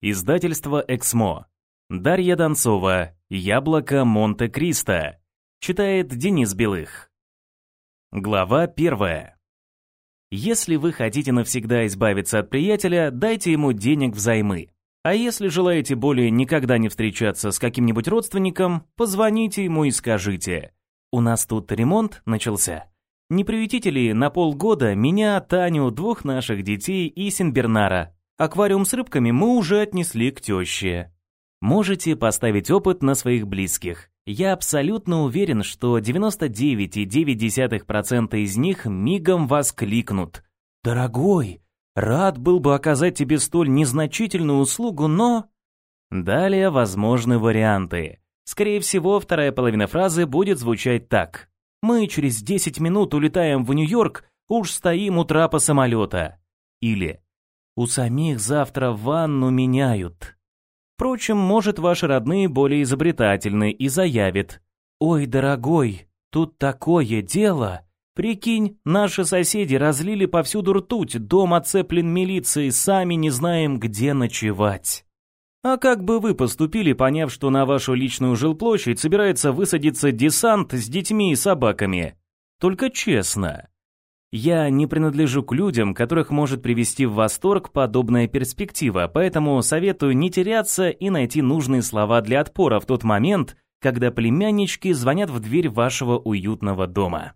Издательство «Эксмо». Дарья Донцова. «Яблоко Монте-Кристо». Читает Денис Белых. Глава первая. Если вы хотите навсегда избавиться от приятеля, дайте ему денег взаймы. А если желаете более никогда не встречаться с каким-нибудь родственником, позвоните ему и скажите «У нас тут ремонт начался». Не приютите ли на полгода меня, Таню, двух наших детей и Синбернара? Аквариум с рыбками мы уже отнесли к теще. Можете поставить опыт на своих близких. Я абсолютно уверен, что 99,9% из них мигом воскликнут. «Дорогой, рад был бы оказать тебе столь незначительную услугу, но...» Далее возможны варианты. Скорее всего, вторая половина фразы будет звучать так. Мы через 10 минут улетаем в Нью-Йорк, уж стоим у трапа самолета. Или у самих завтра ванну меняют. Впрочем, может, ваши родные более изобретательны и заявят. «Ой, дорогой, тут такое дело!» Прикинь, наши соседи разлили повсюду ртуть, дом оцеплен милицией, сами не знаем, где ночевать. А как бы вы поступили, поняв, что на вашу личную жилплощадь собирается высадиться десант с детьми и собаками? Только честно. Я не принадлежу к людям, которых может привести в восторг подобная перспектива, поэтому советую не теряться и найти нужные слова для отпора в тот момент, когда племяннички звонят в дверь вашего уютного дома.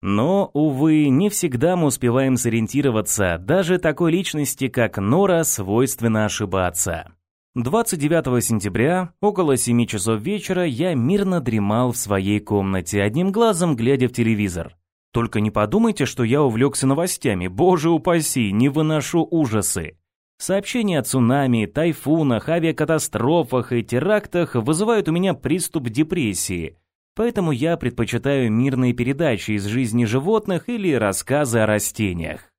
Но, увы, не всегда мы успеваем сориентироваться, даже такой личности, как Нора, свойственно ошибаться. 29 сентября, около 7 часов вечера, я мирно дремал в своей комнате, одним глазом глядя в телевизор. Только не подумайте, что я увлекся новостями, боже упаси, не выношу ужасы. Сообщения о цунами, тайфунах, авиакатастрофах и терактах вызывают у меня приступ депрессии, поэтому я предпочитаю мирные передачи из жизни животных или рассказы о растениях.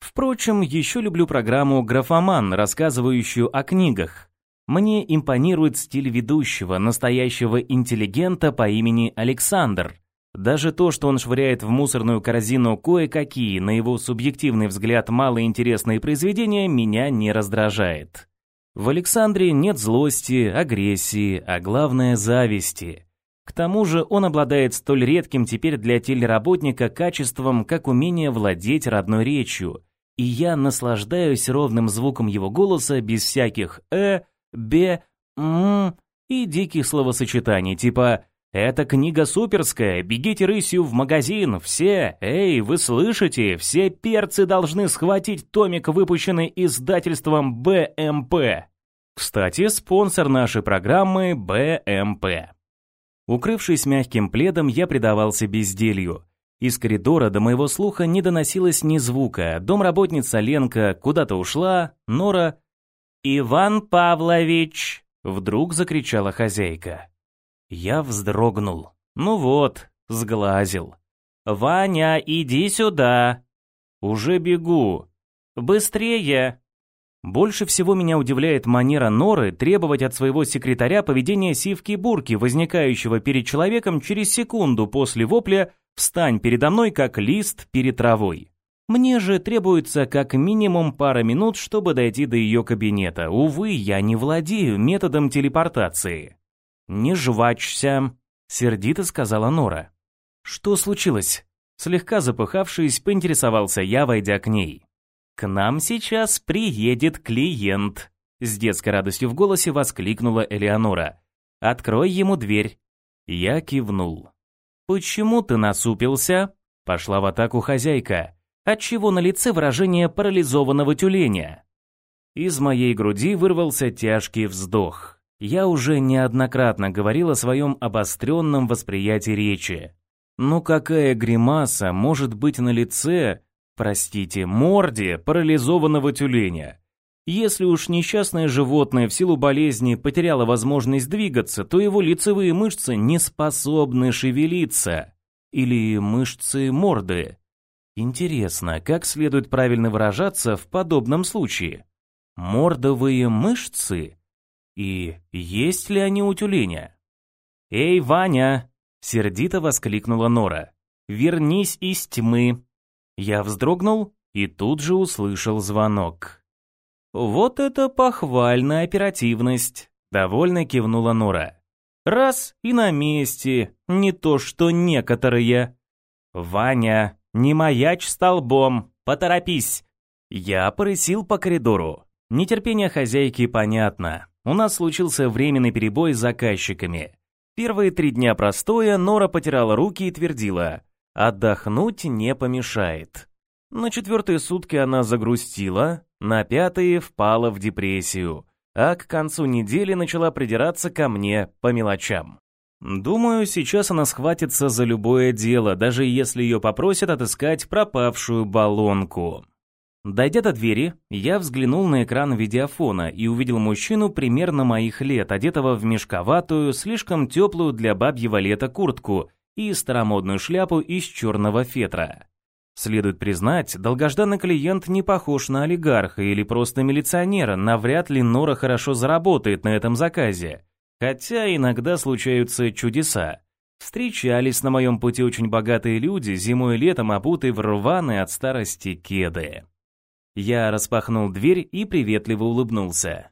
Впрочем, еще люблю программу «Графоман», рассказывающую о книгах. Мне импонирует стиль ведущего, настоящего интеллигента по имени Александр. Даже то, что он швыряет в мусорную корзину кое-какие, на его субъективный взгляд, малоинтересные произведения, меня не раздражает. В Александре нет злости, агрессии, а главное зависти. К тому же он обладает столь редким теперь для телеработника качеством, как умение владеть родной речью. И я наслаждаюсь ровным звуком его голоса без всяких «э», бе, м и диких словосочетаний типа «Это книга суперская, бегите рысью в магазин, все, эй, вы слышите, все перцы должны схватить томик, выпущенный издательством БМП». Кстати, спонсор нашей программы БМП. Укрывшись мягким пледом, я предавался безделью. Из коридора до моего слуха не доносилось ни звука. Домработница Ленка куда-то ушла, Нора «Иван Павлович!» — вдруг закричала хозяйка. Я вздрогнул. Ну вот, сглазил. «Ваня, иди сюда!» «Уже бегу!» «Быстрее!» Больше всего меня удивляет манера Норы требовать от своего секретаря поведения сивки-бурки, возникающего перед человеком через секунду после вопля «Встань передо мной, как лист перед травой». Мне же требуется как минимум пара минут, чтобы дойти до ее кабинета. Увы, я не владею методом телепортации. «Не жвачься», — сердито сказала Нора. «Что случилось?» Слегка запыхавшись, поинтересовался я, войдя к ней. «К нам сейчас приедет клиент», — с детской радостью в голосе воскликнула Элеонора. «Открой ему дверь». Я кивнул. «Почему ты насупился?» Пошла в атаку хозяйка отчего на лице выражение парализованного тюленя. Из моей груди вырвался тяжкий вздох. Я уже неоднократно говорил о своем обостренном восприятии речи. Ну какая гримаса может быть на лице, простите, морде парализованного тюленя? Если уж несчастное животное в силу болезни потеряло возможность двигаться, то его лицевые мышцы не способны шевелиться. Или мышцы морды. Интересно, как следует правильно выражаться в подобном случае? Мордовые мышцы? И есть ли они у тюленя? «Эй, Ваня!» — сердито воскликнула Нора. «Вернись из тьмы!» Я вздрогнул и тут же услышал звонок. Вот это похвальная оперативность, довольно кивнула Нора. Раз и на месте, не то что некоторые. Ваня, не маячь столбом, поторопись. Я порысил по коридору. Нетерпение хозяйки понятно. У нас случился временный перебой с заказчиками. Первые три дня простоя Нора потирала руки и твердила «Отдохнуть не помешает». На четвертые сутки она загрустила, на пятые впала в депрессию, а к концу недели начала придираться ко мне по мелочам. Думаю, сейчас она схватится за любое дело, даже если ее попросят отыскать пропавшую баллонку. Дойдя до двери, я взглянул на экран видеофона и увидел мужчину примерно моих лет, одетого в мешковатую, слишком теплую для бабьего лета куртку и старомодную шляпу из черного фетра. Следует признать, долгожданный клиент не похож на олигарха или просто милиционера, навряд ли Нора хорошо заработает на этом заказе. Хотя иногда случаются чудеса. Встречались на моем пути очень богатые люди, зимой и летом обутые в рваные от старости кеды. Я распахнул дверь и приветливо улыбнулся.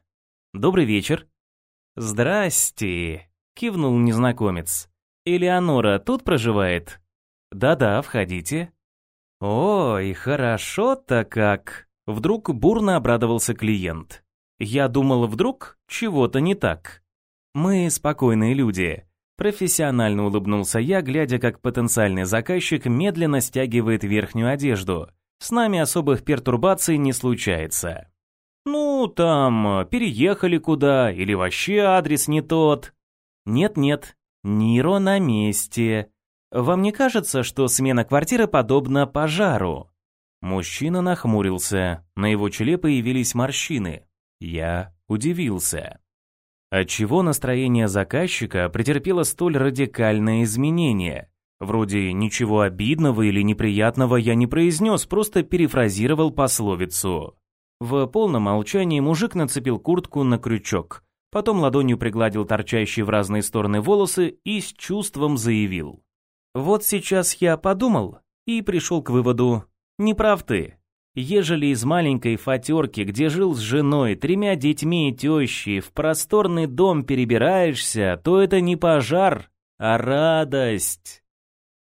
«Добрый вечер». «Здрасте», — кивнул незнакомец. «Элеонора тут проживает?» «Да-да, входите». «Ой, хорошо-то как!» Вдруг бурно обрадовался клиент. «Я думал, вдруг чего-то не так». «Мы спокойные люди», Профессионально улыбнулся я, глядя, как потенциальный заказчик медленно стягивает верхнюю одежду. С нами особых пертурбаций не случается. Ну, там, переехали куда, или вообще адрес не тот. Нет-нет, Ниро на месте. Вам не кажется, что смена квартиры подобна пожару? Мужчина нахмурился, на его челе появились морщины. Я удивился. Отчего настроение заказчика претерпело столь радикальное изменение? Вроде ничего обидного или неприятного я не произнес, просто перефразировал пословицу. В полном молчании мужик нацепил куртку на крючок, потом ладонью пригладил торчащие в разные стороны волосы и с чувством заявил. «Вот сейчас я подумал и пришел к выводу, не прав ты. Ежели из маленькой фатерки, где жил с женой, тремя детьми и тещей, в просторный дом перебираешься, то это не пожар, а радость».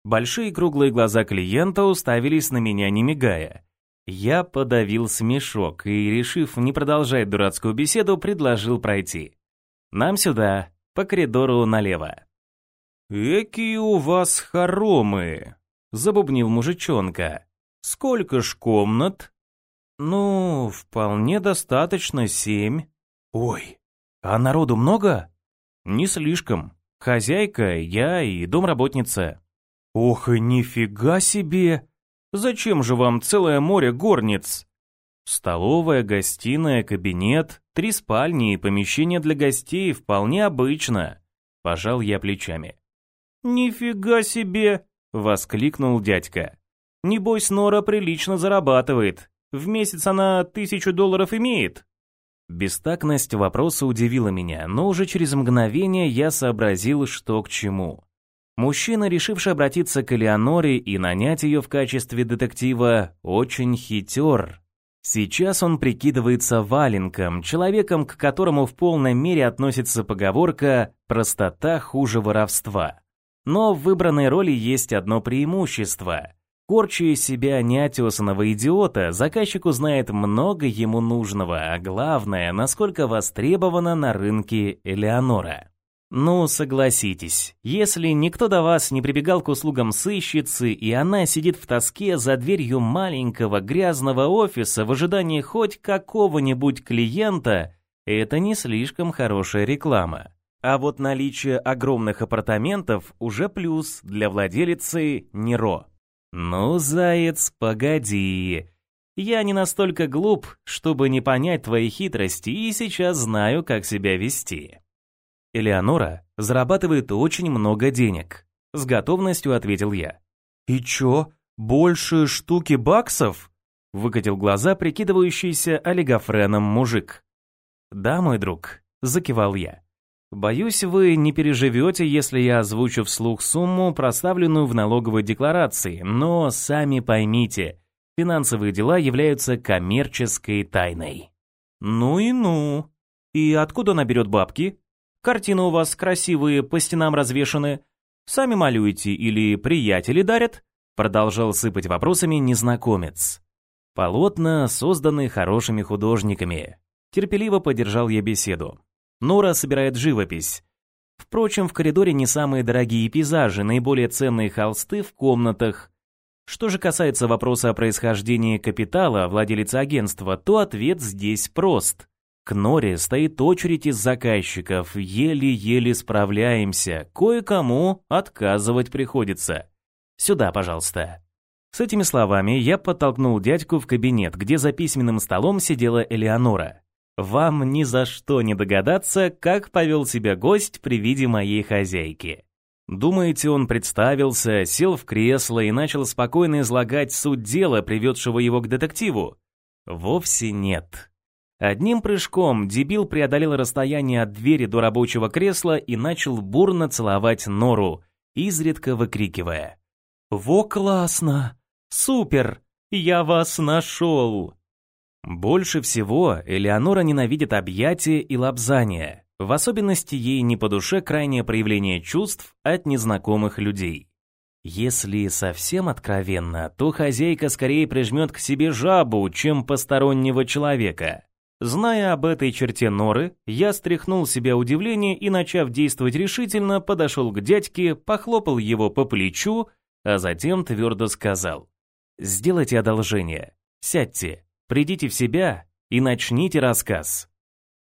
Большие круглые глаза клиента уставились на меня, не мигая. Я подавил смешок и, решив не продолжать дурацкую беседу, предложил пройти. «Нам сюда, по коридору налево». «Экие у вас хоромы!» — забубнил мужичонка. «Сколько ж комнат?» «Ну, вполне достаточно семь». «Ой, а народу много?» «Не слишком. Хозяйка, я и домработница». Ох и нифига себе! Зачем же вам целое море горниц? Столовая, гостиная, кабинет, три спальни и помещение для гостей вполне обычно. Пожал я плечами. Нифига себе! Воскликнул дядька. Небось, Нора прилично зарабатывает. В месяц она тысячу долларов имеет. Бестактность вопроса удивила меня, но уже через мгновение я сообразил, что к чему. Мужчина, решивший обратиться к Элеоноре и нанять ее в качестве детектива, очень хитер. Сейчас он прикидывается валенком, человеком, к которому в полной мере относится поговорка «простота хуже воровства». Но в выбранной роли есть одно преимущество. Корчу из себя неотесанного идиота, заказчик узнает много ему нужного, а главное, насколько востребована на рынке Элеонора. Ну, согласитесь, если никто до вас не прибегал к услугам сыщицы, и она сидит в тоске за дверью маленького грязного офиса в ожидании хоть какого-нибудь клиента, это не слишком хорошая реклама. А вот наличие огромных апартаментов уже плюс для владелицы Неро. Ну, заяц, погоди. Я не настолько глуп, чтобы не понять твои хитрости, и сейчас знаю, как себя вести. Элеонора зарабатывает очень много денег. С готовностью ответил я. И чё, больше штуки баксов? Выкатил глаза прикидывающийся олигофреном мужик. Да, мой друг, закивал я. Боюсь, вы не переживете, если я озвучу вслух сумму, проставленную в налоговой декларации, но сами поймите, финансовые дела являются коммерческой тайной. Ну и ну. И откуда она берет бабки? Картины у вас красивые, по стенам развешаны. Сами малюете или приятели дарят? Продолжал сыпать вопросами незнакомец. Полотна созданы хорошими художниками. Терпеливо поддержал я беседу. Нора собирает живопись. Впрочем, в коридоре не самые дорогие пейзажи, наиболее ценные холсты в комнатах. Что же касается вопроса о происхождении капитала владелицы агентства, то ответ здесь прост. К Норе стоит очередь из заказчиков, еле-еле справляемся, кое-кому отказывать приходится. Сюда, пожалуйста. С этими словами я подтолкнул дядьку в кабинет, где за письменным столом сидела Элеонора. Вам ни за что не догадаться, как повел себя гость при виде моей хозяйки. Думаете, он представился, сел в кресло и начал спокойно излагать суть дела, приведшего его к детективу? Вовсе нет. Одним прыжком дебил преодолел расстояние от двери до рабочего кресла и начал бурно целовать нору, изредка выкрикивая. «Во классно! Супер! Я вас нашел!» Больше всего Элеонора ненавидит объятия и лапзания. В особенности ей не по душе крайнее проявление чувств от незнакомых людей. Если совсем откровенно, то хозяйка скорее прижмет к себе жабу, чем постороннего человека. Зная об этой черте Норы, я стряхнул себя удивление и, начав действовать решительно, подошел к дядьке, похлопал его по плечу, а затем твердо сказал. «Сделайте одолжение. Сядьте. Придите в себя и начните рассказ.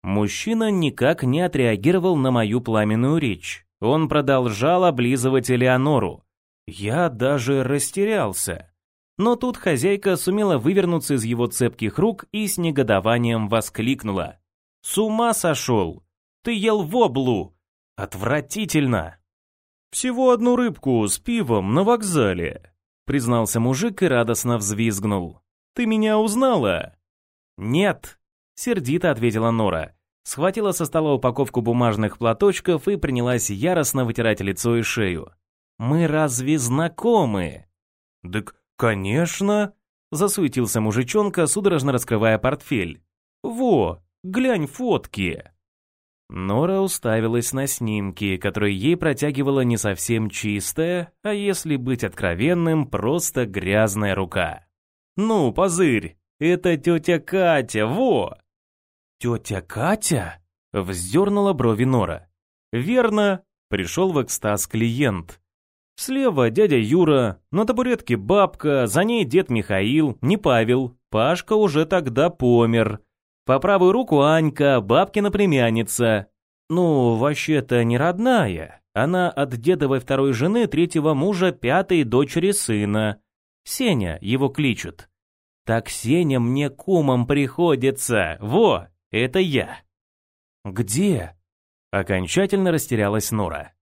Мужчина никак не отреагировал на мою пламенную речь. Он продолжал облизывать Элеонору. Я даже растерялся. Но тут хозяйка сумела вывернуться из его цепких рук и с негодованием воскликнула. «С ума сошел! Ты ел воблу! Отвратительно!» «Всего одну рыбку с пивом на вокзале», признался мужик и радостно взвизгнул. Ты меня узнала?» «Нет», — сердито ответила Нора. Схватила со стола упаковку бумажных платочков и принялась яростно вытирать лицо и шею. «Мы разве знакомы?» «Так, конечно», — засуетился мужичонка, судорожно раскрывая портфель. «Во, глянь фотки». Нора уставилась на снимки, которые ей протягивала не совсем чистая, а если быть откровенным, просто грязная рука. «Ну, позырь, это тетя Катя, во!» «Тетя Катя?» — вздернула брови Нора. «Верно», — пришел в экстаз клиент. Слева дядя Юра, на табуретке бабка, за ней дед Михаил, не Павел, Пашка уже тогда помер. По правую руку Анька, бабкина племянница. Ну, вообще-то не родная. Она от дедовой второй жены третьего мужа пятой дочери сына. Сеня его кличут. Так Сеня мне кумом приходится. Во, это я. Где? Окончательно растерялась Нора.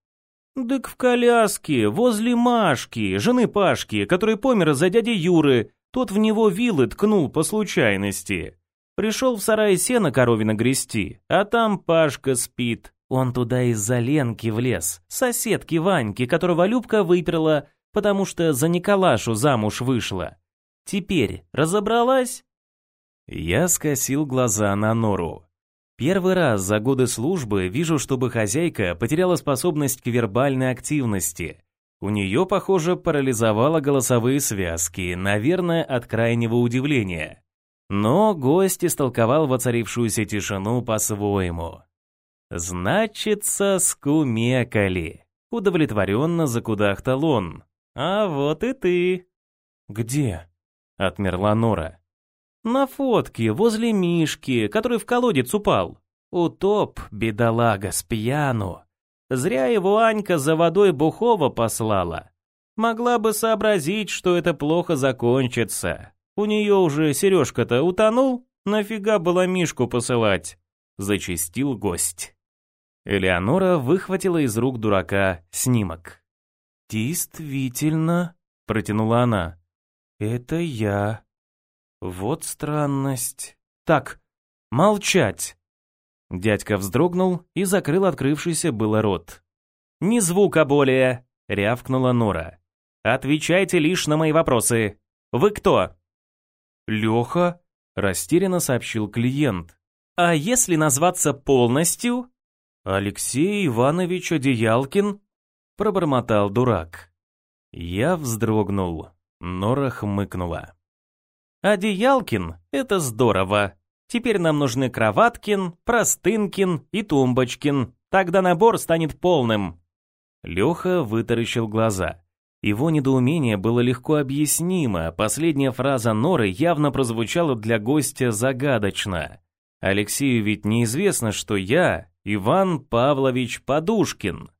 «Дык в коляске, возле Машки, жены Пашки, который помер за дяди Юры. Тот в него вилы ткнул по случайности. Пришел в сарай сена коровина грести, а там Пашка спит. Он туда из-за Ленки влез, соседки Ваньки, которого Любка выперла, потому что за Николашу замуж вышла. Теперь разобралась?» Я скосил глаза на Нору. Первый раз за годы службы вижу, чтобы хозяйка потеряла способность к вербальной активности. У нее, похоже, парализовало голосовые связки, наверное, от крайнего удивления. Но гость истолковал воцарившуюся тишину по-своему. «Значится, скумекали», — удовлетворенно закудахтал он. «А вот и ты». «Где?» — отмерла Нора. «На фотке, возле Мишки, который в колодец упал. Утоп, бедолага, с пьяну. Зря его Анька за водой Бухова послала. Могла бы сообразить, что это плохо закончится. У нее уже Сережка-то утонул, нафига было Мишку посылать?» — зачистил гость. Элеонора выхватила из рук дурака снимок. «Действительно», — протянула она, — «это я. Вот странность. Так, молчать!» Дядька вздрогнул и закрыл открывшийся было рот. «Ни звука более!» — рявкнула Нора. «Отвечайте лишь на мои вопросы. Вы кто?» «Леха», — растерянно сообщил клиент. А если назваться полностью? Алексей Иванович Одеялкин? Пробормотал дурак. Я вздрогнул. Нора хмыкнула. Одеялкин — это здорово. Теперь нам нужны Кроваткин, Простынкин и Тумбочкин. Тогда набор станет полным. Леха вытаращил глаза. Его недоумение было легко объяснимо, последняя фраза Норы явно прозвучала для гостя загадочно. Алексею ведь неизвестно, что я Иван Павлович Подушкин.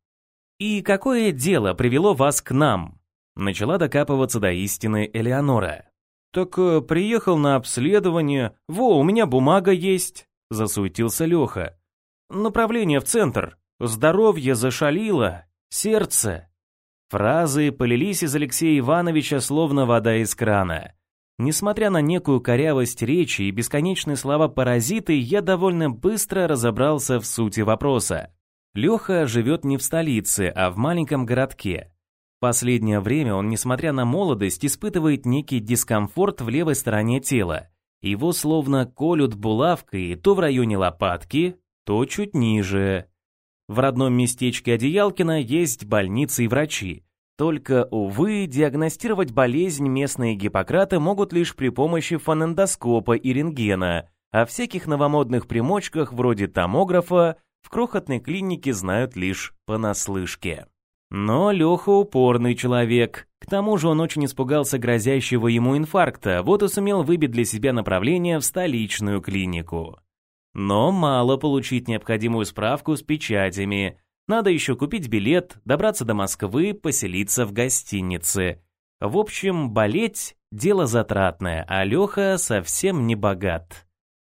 «И какое дело привело вас к нам?» Начала докапываться до истины Элеонора. «Так э, приехал на обследование. Во, у меня бумага есть», — засуетился Леха. «Направление в центр. Здоровье зашалило. Сердце». Фразы полились из Алексея Ивановича словно вода из крана. Несмотря на некую корявость речи и бесконечные слова-паразиты, я довольно быстро разобрался в сути вопроса. Леха живет не в столице, а в маленьком городке. Последнее время он, несмотря на молодость, испытывает некий дискомфорт в левой стороне тела. Его словно колют булавкой то в районе лопатки, то чуть ниже. В родном местечке Одеялкина есть больницы и врачи. Только, увы, диагностировать болезнь местные гиппократы могут лишь при помощи фонендоскопа и рентгена, а всяких новомодных примочках вроде томографа в крохотной клинике знают лишь понаслышке. Но Леха упорный человек. К тому же он очень испугался грозящего ему инфаркта, вот и сумел выбить для себя направление в столичную клинику. Но мало получить необходимую справку с печатями. Надо еще купить билет, добраться до Москвы, поселиться в гостинице. В общем, болеть – дело затратное, а Леха совсем не богат.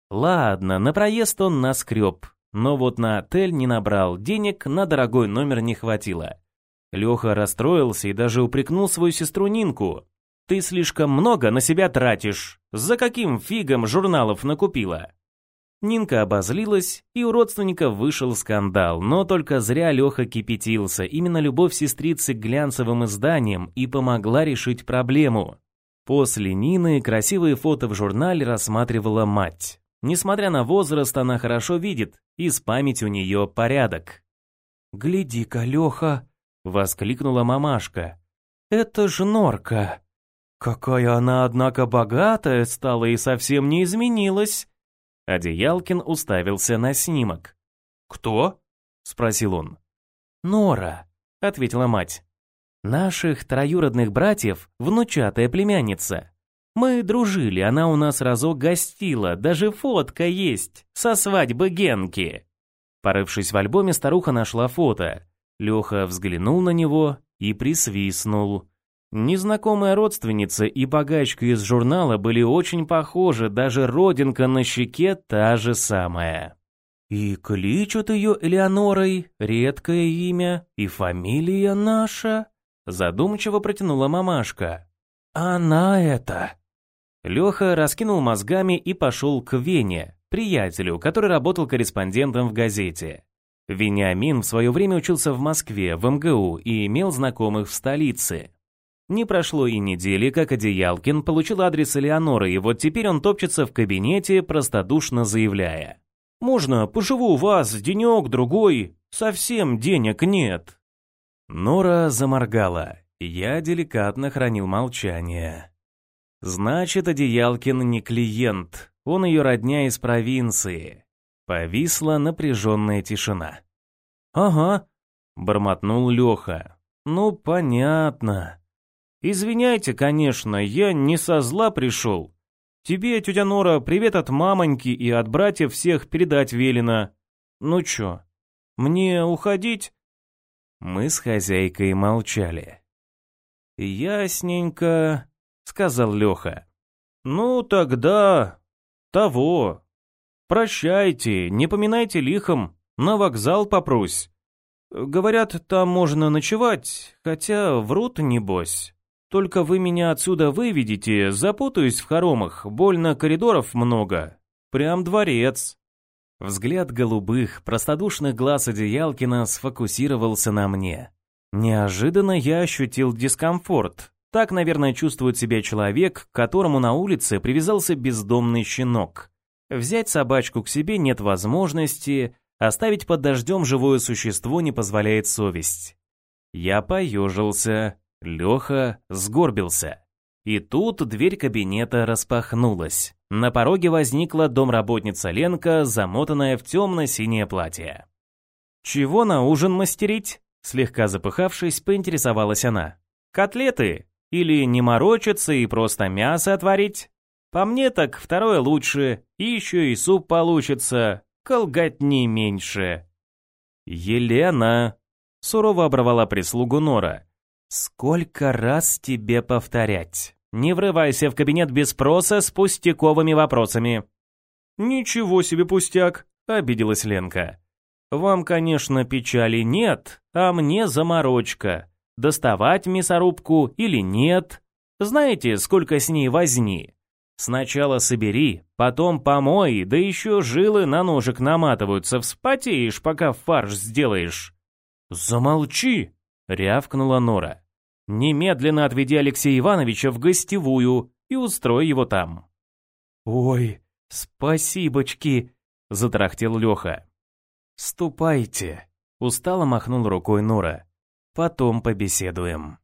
Ладно, на проезд он наскреб, но вот на отель не набрал, денег на дорогой номер не хватило. Леха расстроился и даже упрекнул свою сестру Нинку. «Ты слишком много на себя тратишь. За каким фигом журналов накупила?» Нинка обозлилась, и у родственников вышел скандал, но только зря Леха кипятился. Именно любовь сестрицы к глянцевым изданиям и помогла решить проблему. После Нины красивые фото в журнале рассматривала мать. Несмотря на возраст, она хорошо видит, и с памятью у нее порядок. «Гляди-ка, Леха!» — воскликнула мамашка. «Это ж норка! Какая она, однако, богатая стала и совсем не изменилась!» Одеялкин уставился на снимок. «Кто?» — спросил он. «Нора», — ответила мать. «Наших троюродных братьев внучатая племянница. Мы дружили, она у нас разок гостила, даже фотка есть, со свадьбы Генки». Порывшись в альбоме, старуха нашла фото. Леха взглянул на него и присвистнул. Незнакомая родственница и богачка из журнала были очень похожи, даже родинка на щеке та же самая. И кличут ее Элеонорой, редкое имя, и фамилия наша, задумчиво протянула мамашка. Она это. Леха раскинул мозгами и пошел к Вене, приятелю, который работал корреспондентом в газете. Вениамин в свое время учился в Москве, в МГУ и имел знакомых в столице. Не прошло и недели, как Одеялкин получил адрес Элеоноры, и вот теперь он топчется в кабинете, простодушно заявляя. «Можно, поживу у вас денек-другой, совсем денег нет». Нора заморгала. Я деликатно хранил молчание. «Значит, Одеялкин не клиент, он ее родня из провинции». Повисла напряженная тишина. «Ага», — бормотнул Леха. «Ну, понятно». «Извиняйте, конечно, я не со зла пришел. Тебе, тетя Нора, привет от мамоньки и от братьев всех передать велено. Ну чё, мне уходить?» Мы с хозяйкой молчали. «Ясненько», — сказал Леха. «Ну, тогда... того. Прощайте, не поминайте лихом, на вокзал попрусь. Говорят, там можно ночевать, хотя врут небось». Только вы меня отсюда выведите, запутаюсь в хоромах, больно коридоров много. Прям дворец». Взгляд голубых, простодушных глаз Одеялкина сфокусировался на мне. Неожиданно я ощутил дискомфорт. Так, наверное, чувствует себя человек, к которому на улице привязался бездомный щенок. Взять собачку к себе нет возможности, оставить под дождем живое существо не позволяет совесть. Я поежился, Леха сгорбился. И тут дверь кабинета распахнулась. На пороге возникла домработница Ленка, замотанная в темно-синее платье. «Чего на ужин мастерить?» Слегка запыхавшись, поинтересовалась она. «Котлеты? Или не морочиться и просто мясо отварить? По мне так второе лучше, и еще и суп получится, колготни меньше». «Елена!» — сурово оборвала прислугу Нора. «Сколько раз тебе повторять? Не врывайся в кабинет без спроса с пустяковыми вопросами». «Ничего себе пустяк!» — обиделась Ленка. Вам, конечно, печали нет, а мне заморочка. Доставать мясорубку или нет? Знаете, сколько с ней возни? Сначала собери, потом помой, да еще жилы на ножик наматываются, вспотеешь, пока фарш сделаешь. Замолчи, рявкнула Нора. Немедленно отведи Алексея Ивановича в гостевую и устрой его там. Ой, спасибочки, затрахтел Леха. «Ступайте», — устало махнул рукой Нура. «Потом побеседуем».